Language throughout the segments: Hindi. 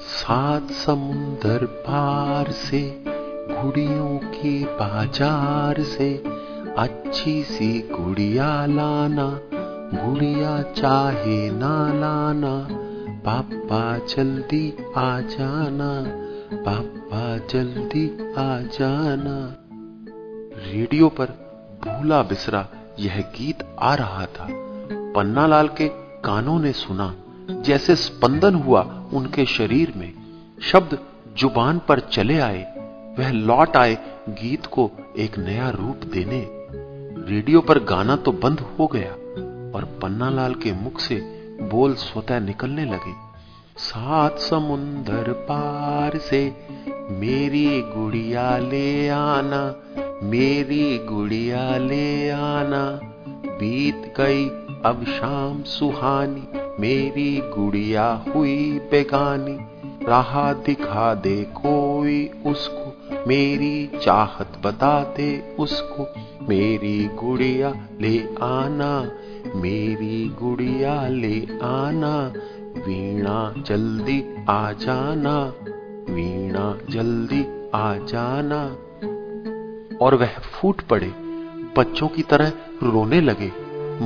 सात समुंदर पार से, गुड़ियों के बाज़ार से, अच्छी सी गुड़िया लाना, गुड़िया चाहे ना लाना, पापा जल्दी आ जाना, पापा जल्दी आ जाना। रेडियो पर भूला बिसरा यह गीत आ रहा था। पन्नालाल के कानों ने सुना जैसे स्पंदन हुआ उनके शरीर में। शब्द ज़ुबान पर चले आए, वह लौट आए गीत को एक नया रूप देने। रेडियो पर गाना तो बंद हो गया और पन्नालाल के मुख से बोल स्वतः निकलने लगे। सात समुंदर पार से मेरी गुड़िया ले आना, मेरी गुड़िया ले आना। बीत गई अब शाम सुहानी मेरी गुड़िया हुई बेगानी, राह दिखा दे कोई उसको, मेरी चाहत बता दे उसको, मेरी गुड़िया ले आना, मेरी गुड़िया ले आना, वीणा जल्दी आ जाना, वीणा जल्दी आ जाना। और वह फूट पड़े, बच्चों की तरह रोने लगे।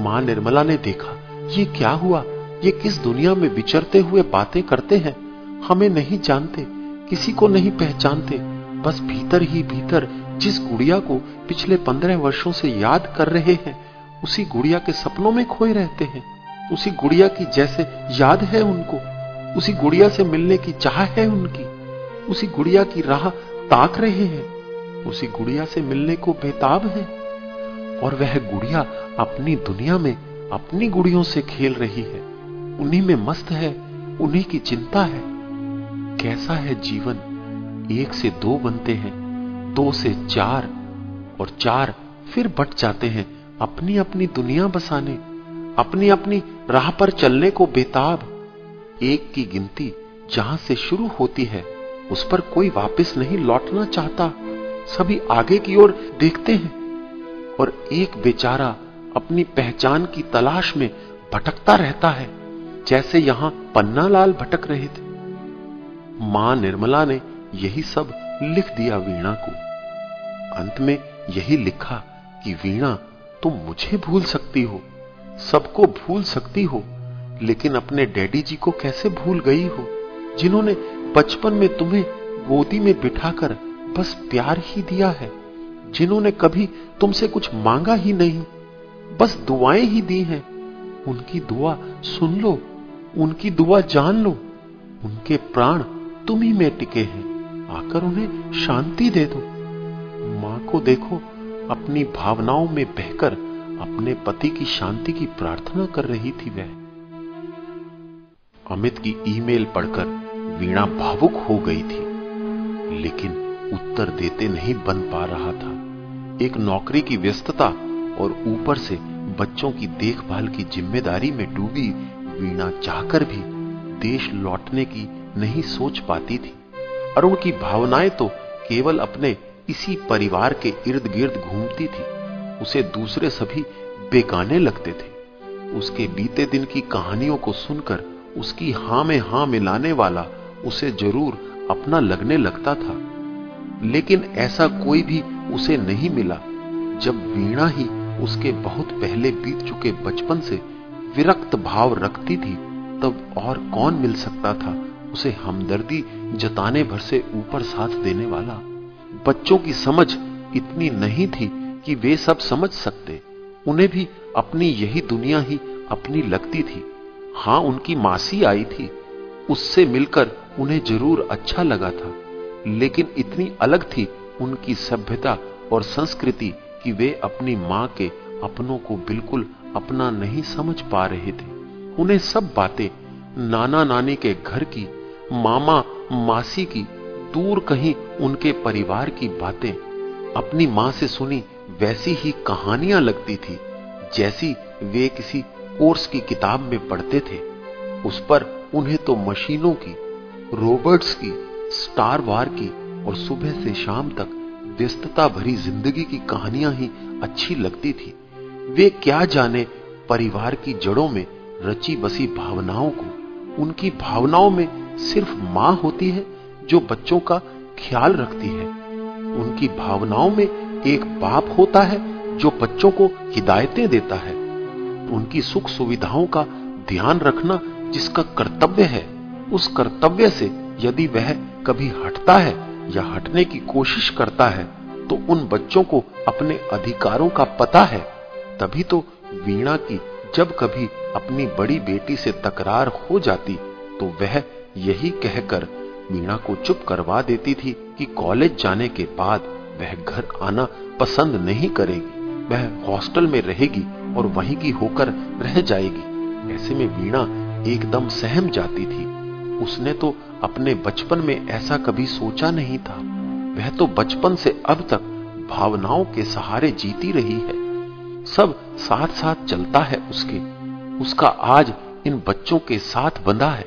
माँ निर्मला ने देखा, ये क्या हुआ? ये किस दुनिया में विचरते हुए बातें करते हैं? हमें नहीं जानते, किसी को नहीं पहचानते, बस भीतर ही भीतर जिस गुड़िया को पिछले पंद्रह वर्षों से याद कर रहे हैं, उसी गुड़िया के सपनों में खोए रहते हैं। उसी गुड़िया की जैसे याद है उनको, उसी गुड़िया से मिलने की चाह है उनकी, उसी गुड़िया की राह ताक रहे हैं, उसी गुड़िया से मिलने को बेताब है। और वह गुड़िया अपनी दुनिया में अपनी गुड़ियों से खेल रही है। उन्हीं में मस्त है, उन्हीं की चिंता है। कैसा है जीवन? एक से दो बनते हैं, दो से चार, और चार फिर बट जाते हैं अपनी अपनी दुनिया बसाने अपनी अपनी राह पर चलने को बेताब। एक की गिनती जहाँ से शुरू होती है, उस पर कोई वापस नहीं लौटना चाहता। सभी आगे की ओर देखते हैं, और एक बेचारा अपनी पहचान की तलाश में भटकता रहता है। जैसे यहाँ पन्नालाल भटक रहे थे। माँ निर्मला ने यही सब लिख दिया वीणा को। अंत में यही लिखा कि, वीणा, तुम मुझे भूल सकती हो, सबको भूल सकती हो, लेकिन अपने डैडी जी को कैसे भूल गई हो, जिन्होंने बचपन में तुम्हें गोदी में बिठाकर बस प्यार ही दिया है, जिन्होंने कभी तुमसे कुछ मांगा ही नहीं, बस दुआएँ ही दी हैं। उनकी दुआ सुन लो उनकी दुआ जान लो। उनके प्राण तुम ही में टिके हैं। आकर उन्हें शांति दे दो। माँ को देखो, अपनी भावनाओं में बहकर अपने पति की शांति की प्रार्थना कर रही थी वह। अमित की ईमेल पढ़कर वीणा भावुक हो गई थी, लेकिन उत्तर देते नहीं बन पा रहा था। एक नौकरी की व्यस्तता और ऊपर से बच्चों की देखभाल की ज़िम्मेदारी में डूबी वीणा चाहकर भी देश लौटने की नहीं सोच पाती थी। और उनकी भावनाएँ तो केवल अपने इसी परिवार के इर्द गिर्द घूमती थी। उसे दूसरे सभी बेगाने लगते थे। उसके बीते दिन की कहानियों को सुनकर उसकी हाँ में हाँ मिलाने वाला उसे ज़रूर अपना लगने लगता था। लेकिन ऐसा कोई भी उसे नहीं मिला जब वीणा ही उसके बहुत पहले बीत चुके बचपन से विरक्त भाव रखती थी, तब और कौन मिल सकता था उसे हमदर्दी जताने भर से ऊपर साथ देने वाला? बच्चों की समझ इतनी नहीं थी कि वे सब समझ सकते। उन्हें भी अपनी यही दुनिया ही अपनी लगती थी। हाँ, उनकी मासी आई थी। उससे मिलकर उन्हें ज़रूर अच्छा लगा था, लेकिन इतनी अलग थी उनकी सभ्यता और संस्कृति कि वे अपनी माँ के अपनों को बिल्कुल अपना नहीं समझ पा रहे थे। उन्हें सब बातें नाना नानी के घर की, मामा, मासी की, दूर कहीं उनके परिवार की बातें अपनी माँ से सुनी वैसी ही कहानियाँ लगती थी, जैसी वे किसी कोर्स की किताब में पढ़ते थे। उस पर उन्हें तो मशीनों की रोबोट्स की, स्टार वार की और सुबह से शाम तक व्यस्तता भरी ज़िंदगी की कहानियाँ ही अच्छी लगती थी। वे क्या जाने परिवार की जड़ों में रची बसी भावनाओं को। उनकी भावनाओं में सिर्फ़ माँ होती है जो बच्चों का ख्याल रखती है। उनकी भावनाओं में एक बाप होता है जो बच्चों को हिदायतें देता है। उनकी सुख सुविधाओं का ध्यान रखना जिसका कर्तव्य है, उस कर्तव्य से यदि वह कभी हटता है या हटने की कोशिश करता है तो उन बच्चों को अपने अधिकारों का पता है। तभी तो वीणा की जब कभी अपनी बड़ी बेटी से तकरार हो जाती तो वह यही कहकर वीणा को चुप करवा देती थी कि कॉलेज जाने के बाद वह घर आना पसंद नहीं करेगी। वह हॉस्टल में रहेगी और वहीं की होकर रह जाएगी। ऐसे में वीणा एकदम सहम जाती थी। उसने तो अपने बचपन में ऐसा कभी सोचा नहीं था। वह तो बचपन से अब तक भावनाओं के सहारे जीती रही है। सब साथ साथ चलता है उसके। उसका आज इन बच्चों के साथ बंधा है।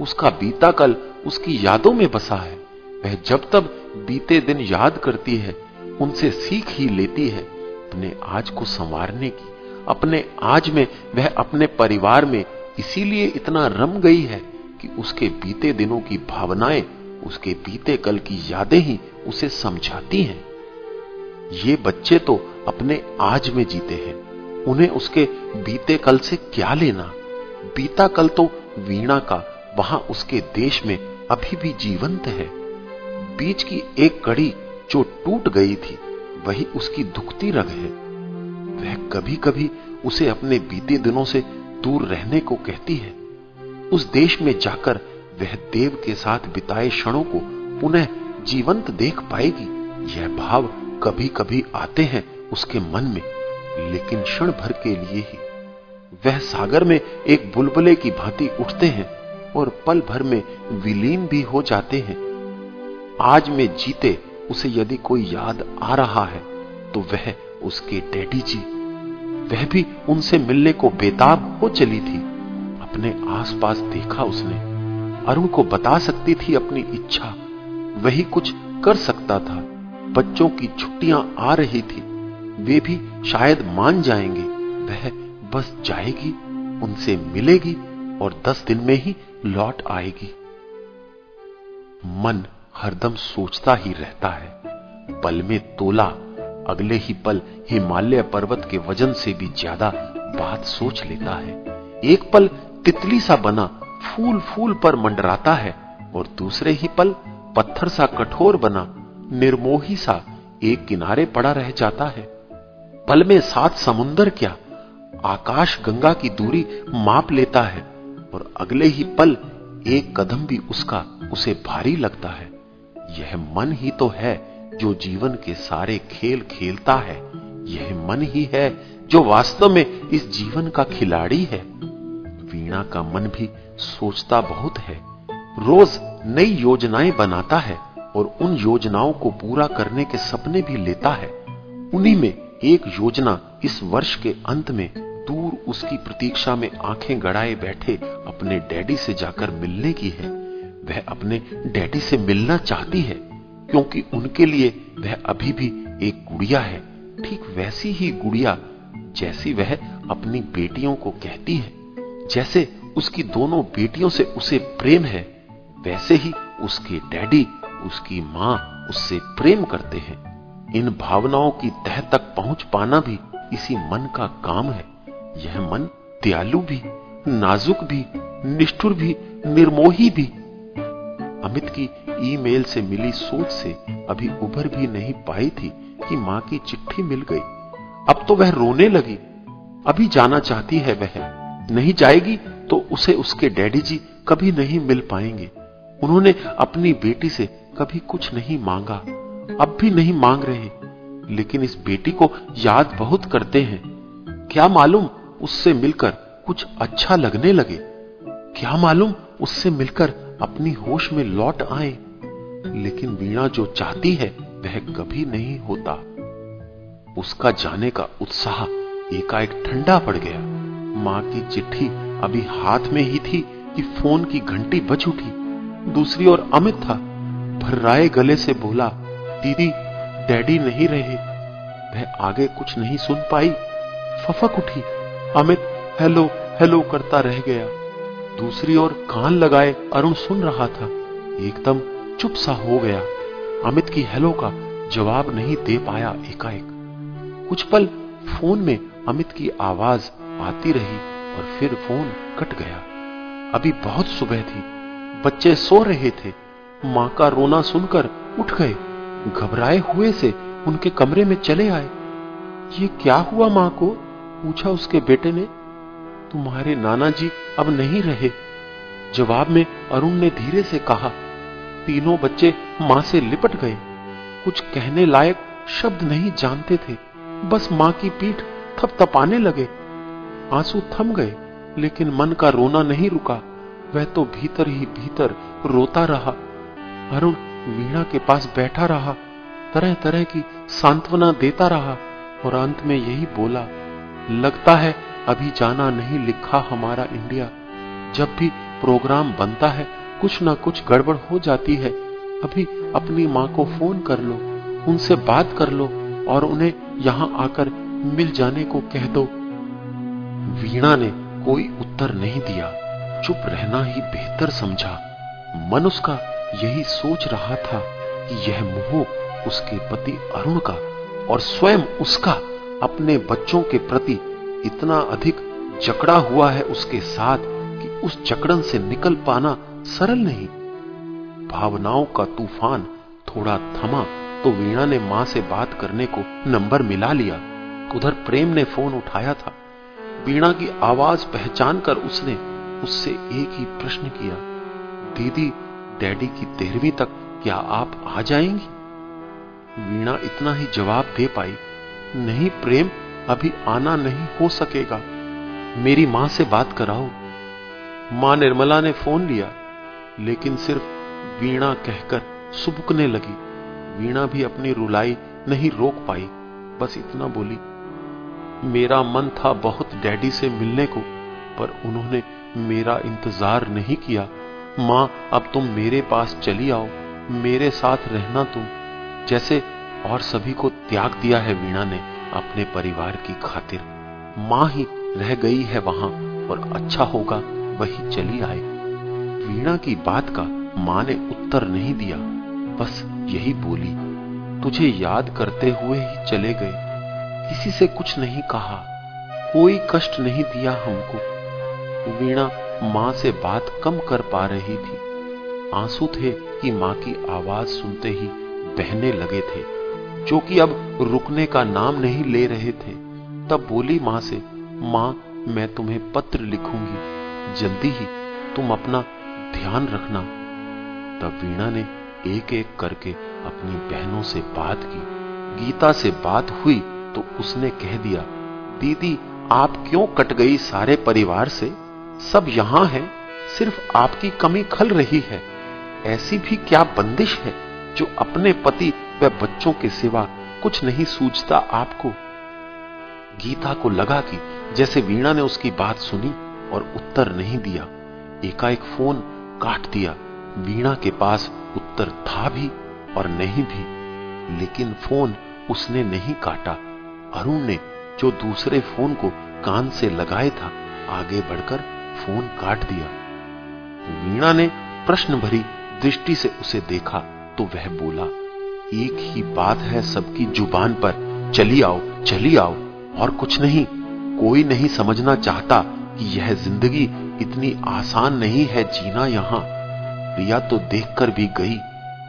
उसका बीता कल उसकी यादों में बसा है। वह जब तब बीते दिन याद करती है, उनसे सीख ही लेती है अपने आज को संवारने की। अपने आज में वह अपने परिवार में इसीलिए इतना रम गई है कि उसके बीते दिनों की भावनाएँ, उसके बीते कल की यादें ही उसे समझाती हैं। ये बच्चे तो अपने आज में जीते हैं। उन्हें उसके बीते कल से क्या लेना? बीता कल तो वीणा का, वहाँ उसके देश में अभी भी जीवंत है। बीच की एक कड़ी जो टूट गई थी, वही उसकी दुखती रग है। वह कभी कभी उसे अपने बीते दिनों से दूर रहने को कहती है। उस देश में जाकर वह देव के साथ बिताए क्षणों को पुनः जीवंत देख पाएगी। यह भाव कभी कभी आते हैं। उसके मन में, लेकिन क्षण भर के लिए ही। वह सागर में एक बुलबुले की भांति उठते हैं और पल भर में विलीन भी हो जाते हैं। आज में जीते उसे यदि कोई याद आ रहा है तो वह उसके डैडी जी। वह भी उनसे मिलने को बेताब हो चली थी। अपने आसपास देखा उसने। अरुण को बता सकती थी अपनी इच्छा। वही कुछ कर सकता था। बच्चों की छुट्टियाँ आ रही थी। वे भी शायद मान जाएँगे। वह बस जाएगी, उनसे मिलेगी और दस दिन में ही लौट आएगी। मन हरदम सोचता ही रहता है। पल में तोला, अगले ही पल हिमालय पर्वत के वज़न से भी ज़्यादा बात सोच लेता है। एक पल तितली सा बना फूल फूल पर मंडराता है और दूसरे ही पल पत्थर सा कठोर बना, निर्मोही सा एक किनारे पड़ा रह जाता है। पल में सात समुंदर क्या? आकाश गंगा की दूरी माप लेता है, और अगले ही पल एक कदम भी उसका, उसे भारी लगता है। यह मन ही तो है जो जीवन के सारे खेल खेलता है। यह मन ही है जो वास्तव में इस जीवन का खिलाड़ी है। वीणा का मन भी सोचता बहुत है। रोज नई योजनाएँ बनाता है, और उन योजनाओं को पूरा करने के सपने भी लेता है। उन्हीं में एक योजना इस वर्ष के अंत में दूर उसकी प्रतीक्षा में आँखें गड़ाए बैठे अपने डैडी से जाकर मिलने की है। वह अपने डैडी से मिलना चाहती है, क्योंकि उनके लिए वह अभी भी एक गुड़िया है। ठीक वैसी ही गुड़िया जैसी वह अपनी बेटियों को कहती है। जैसे उसकी दोनों बेटियों से उसे प्रेम है, वैसे ही उसके डैडी, उसकी माँ उससे प्रेम करते हैं। इन भावनाओं की तह तक पहुँच पाना भी इसी मन का काम है। यह मन दयालु भी, नाजुक भी, निष्ठुर भी, निर्मोही भी। अमित की ईमेल से मिली सोच से अभी उभर भी नहीं पाई थी कि माँ की चिट्ठी मिल गई। अब तो वह रोने लगी। अभी जाना चाहती है वह। नहीं जाएगी तो उसे उसके डैडी जी कभी नहीं मिल पाएँगे। उन्होंने अपनी बेटी से कभी कुछ नहीं मांगा। अब भी नहीं मांग रहे, लेकिन इस बेटी को याद बहुत करते हैं। क्या मालूम उससे मिलकर कुछ अच्छा लगने लगे? क्या मालूम उससे मिलकर अपनी होश में लौट आए? लेकिन वीणा जो चाहती है, वह कभी नहीं होता। उसका जाने का उत्साह एकाएक ठंडा पड़ गया। माँ की चिट्ठी अभी हाथ में ही थी कि फ़ोन की घंटी बज उठी। दूसरी ओर अमित था, भर्राए गले से बोला दीदी, डैडी नहीं रहे। वह आगे कुछ नहीं सुन पाई। फफक उठी। अमित, हेलो हेलो करता रह गया। दूसरी ओर कान लगाए अरुण सुन रहा था। एकदम चुप सा हो गया। अमित की हेलो का जवाब नहीं दे पाया एकाएक। कुछ पल फ़ोन में अमित की आवाज़ आती रही और फिर फ़ोन कट गया। अभी बहुत सुबह थी। बच्चे सो रहे थे। माँ का रोना सुनकर उठ गए। घबराए हुए से उनके कमरे में चले आए। ये क्या हुआ माँ को? पूछा उसके बेटे ने। तुम्हारे नाना जी अब नहीं रहे। जवाब में अरुण ने धीरे से कहा, तीनों बच्चे माँ से लिपट गए। कुछ कहने लायक शब्द नहीं जानते थे। बस माँ की पीठ थपथपाने लगे। आँसू थम गए, लेकिन मन का रोना नहीं रुका। वह तो भीतर ही भीतर रोता रहा। अरुण वीणा के पास बैठा रहा तरह तरह की सांत्वना देता रहा और अंत में यही बोला, लगता है अभी जाना नहीं लिखा हमारा इंडिया। जब भी प्रोग्राम बनता है, कुछ ना कुछ गड़बड़ हो जाती है। अभी अपनी माँ को फ़ोन कर लो, उनसे बात कर लो और उन्हें यहाँ आकर मिल जाने को कह दो। वीणा ने कोई उत्तर नहीं दिया, चुप रहना ही बेहतर समझा। मन उसका यही सोच रहा था कि यह मोह उसके पति अरुण का और स्वयं उसका अपने बच्चों के प्रति इतना अधिक जकड़ा हुआ है उसके साथ कि उस जकड़न से निकल पाना सरल नहीं। भावनाओं का तूफ़ान थोड़ा थमा तो वीणा ने माँ से बात करने को नंबर मिला लिया। उधर प्रेम ने फ़ोन उठाया था। वीणा की आवाज़ पहचान कर उसने उससे एक ही प्रश्न किया। दीदी डैडी की तेरहवीं तक क्या आप आ जाएँगी? वीणा इतना ही जवाब दे पाई, नहीं प्रेम, अभी आना नहीं हो सकेगा। मेरी माँ से बात कराओ। माँ निर्मला ने फ़ोन लिया, लेकिन सिर्फ़ वीणा कहकर सुबकने लगी। वीणा भी अपनी रुलाई नहीं रोक पाई, बस इतना बोली, मेरा मन था बहुत डैडी से मिलने को, पर उन्होंने मेरा इंतज़ार नहीं किया। माँ, अब तुम मेरे पास चली आओ, मेरे साथ रहना तुम। जैसे और सभी को त्याग दिया है वीणा ने अपने परिवार की खातिर। माँ ही रह गई है वहाँ, और अच्छा होगा वही चली आए। वीणा की बात का माँ ने उत्तर नहीं दिया, बस यही बोली, तुझे याद करते हुए ही चले गए। किसी से कुछ नहीं कहा, कोई कष्ट नहीं दिया हमको। वीणा माँ से बात कम कर पा रही थी। आँसू थे कि माँ की आवाज़ सुनते ही बहने लगे थे। जो कि अब रुकने का नाम नहीं ले रहे थे। तब बोली माँ से, माँ, मैं तुम्हें पत्र लिखूँगी। जल्दी ही तुम अपना ध्यान रखना। तब वीणा ने एक एक करके अपनी बहनों से बात की। गीता से बात हुई तो उसने कह दिया, दीदी, आप क्यों कट गई सारे परिवार से? सब यहाँ है, सिर्फ़ आपकी कमी खल रही है। ऐसी भी क्या बंदिश है जो अपने पति व बच्चों के सिवा कुछ नहीं सूझता आपको? गीता को लगा कि जैसे वीणा ने उसकी बात सुनी और उत्तर नहीं दिया, एकाएक फ़ोन काट दिया, वीणा के पास उत्तर था भी और नहीं भी, लेकिन फ़ोन उसने नहीं काटा। अरुण ने जो दूसरे फ़ोन को कान से लगाए था, आगे बढ़कर फ़ोन काट दिया। वीणा ने प्रश्न भरी दृष्टि से उसे देखा तो वह बोला, एक ही बात है सबकी ज़ुबान पर। चली आओ चली आओ। और कुछ नहीं। कोई नहीं समझना चाहता कि यह ज़िंदगी इतनी आसान नहीं है जीना यहाँ। रिया तो देखकर भी गई।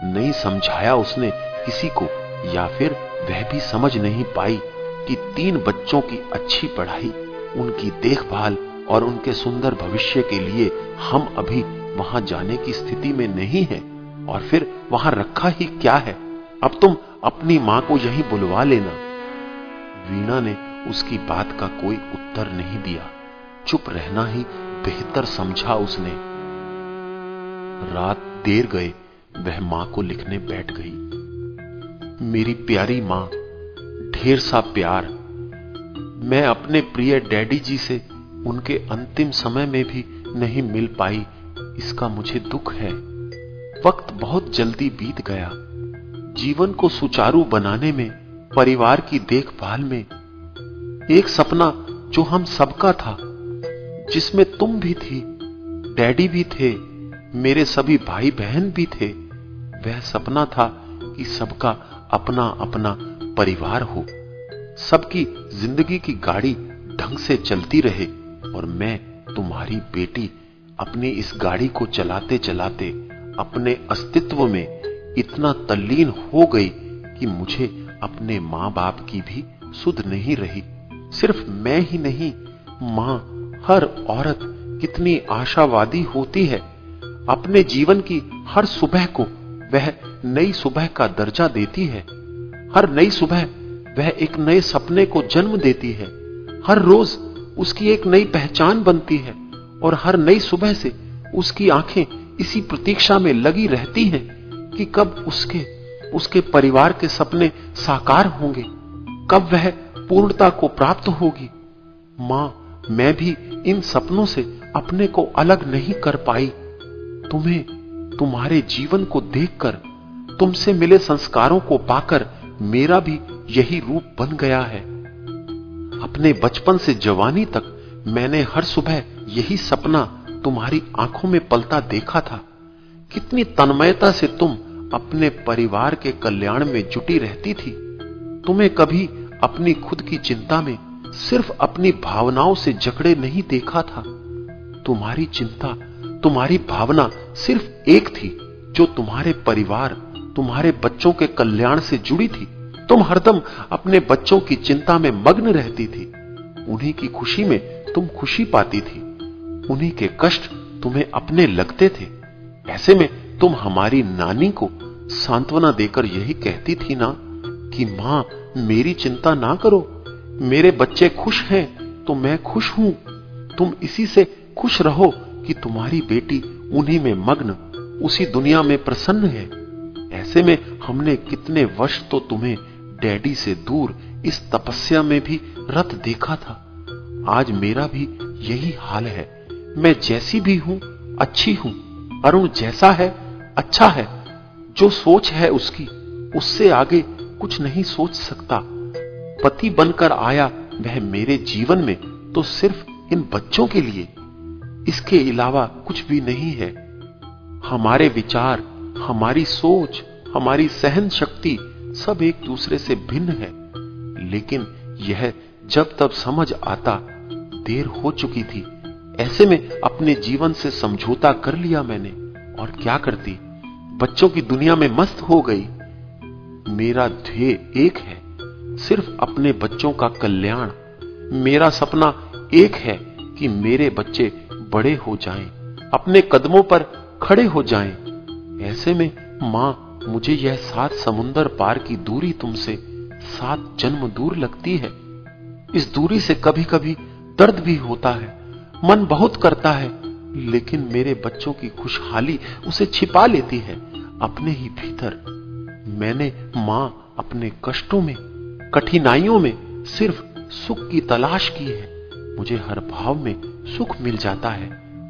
नहीं समझाया उसने किसी को, या फिर वह भी समझ नहीं पाई कि तीन बच्चों की अच्छी पढ़ाई, उनकी देखभाल और उनके सुंदर भविष्य के लिए हम अभी वहाँ जाने की स्थिति में नहीं है, और फिर वहाँ रखा ही क्या है? अब तुम अपनी माँ को यहीं बुलवा लेना। वीणा ने उसकी बात का कोई उत्तर नहीं दिया। चुप रहना ही बेहतर समझा उसने। रात देर गए, वह माँ को लिखने बैठ गई। मेरी प्यारी माँ, ढेर सा प्यार। मैं अपने प्रिय डैडी जी से उनके अंतिम समय में भी नहीं मिल पाई, इसका मुझे दुख है। वक्त बहुत जल्दी बीत गया। जीवन को सुचारू बनाने में, परिवार की देखभाल में, एक सपना जो हम सबका था, जिसमें तुम भी थी, डैडी भी थे, मेरे सभी भाई बहन भी थे, वह सपना था कि सबका अपना अपना परिवार हो। सबकी ज़िंदगी की गाड़ी ढंग से चलती रहे। और मैं, तुम्हारी बेटी, अपनी इस गाड़ी को चलाते चलाते, अपने अस्तित्व में इतना तल्लीन हो गई कि मुझे अपने माँ बाप की भी सुध नहीं रही। सिर्फ़ मैं ही नहीं, माँ, हर औरत कितनी आशावादी होती है। अपने जीवन की हर सुबह को वह नई सुबह का दर्जा देती है। हर नई सुबह वह एक नए सपने को जन्म देती है। हर रोज उसकी एक नई पहचान बनती है और हर नई सुबह से उसकी आँखें इसी प्रतीक्षा में लगी रहती हैं कि कब उसके उसके परिवार के सपने साकार होंगे, कब वह पूर्णता को प्राप्त होगी। माँ, मैं भी इन सपनों से अपने को अलग नहीं कर पाई। तुम्हें, तुम्हारे जीवन को देखकर, तुमसे मिले संस्कारों को पाकर मेरा भी यही रूप बन गया है। अपने बचपन से जवानी तक मैंने हर सुबह यही सपना तुम्हारी आँखों में पलता देखा था। कितनी तन्मयता से तुम अपने परिवार के कल्याण में जुटी रहती थी। तुम्हें कभी अपनी खुद की चिंता में सिर्फ़ अपनी भावनाओं से जकड़े नहीं देखा था। तुम्हारी चिंता, तुम्हारी भावना सिर्फ़ एक थी, जो तुम्हारे परिवार, तुम्हारे बच्चों के कल्याण से जुड़ी थी। तुम हरदम अपने बच्चों की चिंता में मग्न रहती थी। उन्हीं की खुशी में तुम खुशी पाती थी। उन्हीं के कष्ट तुम्हें अपने लगते थे। ऐसे में तुम हमारी नानी को सांत्वना देकर यही कहती थी ना कि, माँ, मेरी चिंता ना करो। मेरे बच्चे खुश हैं तो मैं खुश हूँ। तुम इसी से खुश रहो कि तुम्हारी बेटी उन्हीं में मग्न, उसी दुनिया में प्रसन्न है। ऐसे में हमने कितने वर्ष तो तुम्हें डैडी से दूर इस तपस्या में भी रत देखा था। आज मेरा भी यही हाल है। मैं जैसी भी हूँ, अच्छी हूँ। अरुण जैसा है अच्छा है। जो सोच है उसकी, उससे आगे कुछ नहीं सोच सकता। पति बनकर आया वह मेरे जीवन में तो सिर्फ़ इन बच्चों के लिए। इसके अलावा कुछ भी नहीं है। हमारे विचार, हमारी सोच, हमारी सहन शक्ति सब एक दूसरे से भिन्न है। लेकिन यह जब तब समझ आता देर हो चुकी थी। ऐसे में अपने जीवन से समझौता कर लिया मैंने। और क्या करती? बच्चों की दुनिया में मस्त हो गई। मेरा ध्येय एक है सिर्फ़ अपने बच्चों का कल्याण। मेरा सपना एक है कि मेरे बच्चे बड़े हो जाएँ, अपने कदमों पर खड़े हो जाएँ। ऐसे में माँ मुझे यह सात समुंदर पार की दूरी तुमसे सात जन्म दूर लगती है। इस दूरी से कभी कभी दर्द भी होता है, मन बहुत करता है, लेकिन मेरे बच्चों की खुशहाली उसे छिपा लेती है, अपने ही भीतर। मैंने माँ अपने कष्टों में, कठिनाइयों में सिर्फ़ सुख की तलाश की है। मुझे हर भाव में सुख मिल जाता है,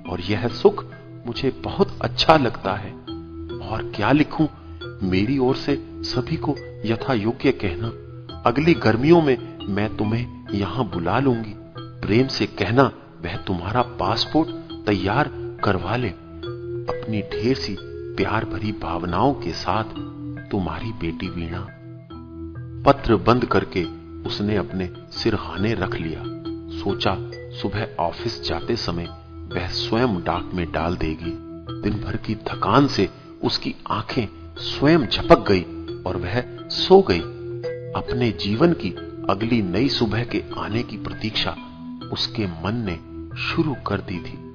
और यह सुख मुझे बहुत अच्छा लगता है। और क्या लिखूं? मेरी ओर से सभी को यथा योग्य कहना। अगली गर्मियों में मैं तुम्हें यहाँ बुला लूँगी। प्रेम से कहना, वह तुम्हारा पासपोर्ट तैयार करवा ले। अपनी ढेर सी प्यार भरी भावनाओं के साथ तुम्हारी बेटी वीणा। पत्र बंद करके उसने अपने सिरहाने रख लिया। सोचा, सुबह ऑफ़िस जाते समय वह स्वयं डाक में डाल देगी। दिन भर की थकान से उसकी आँखें स्वयं झपक गई और वह सो गई। अपने जीवन की अगली नई सुबह के आने की प्रतीक्षा उसके मन ने शुरू कर दी थी।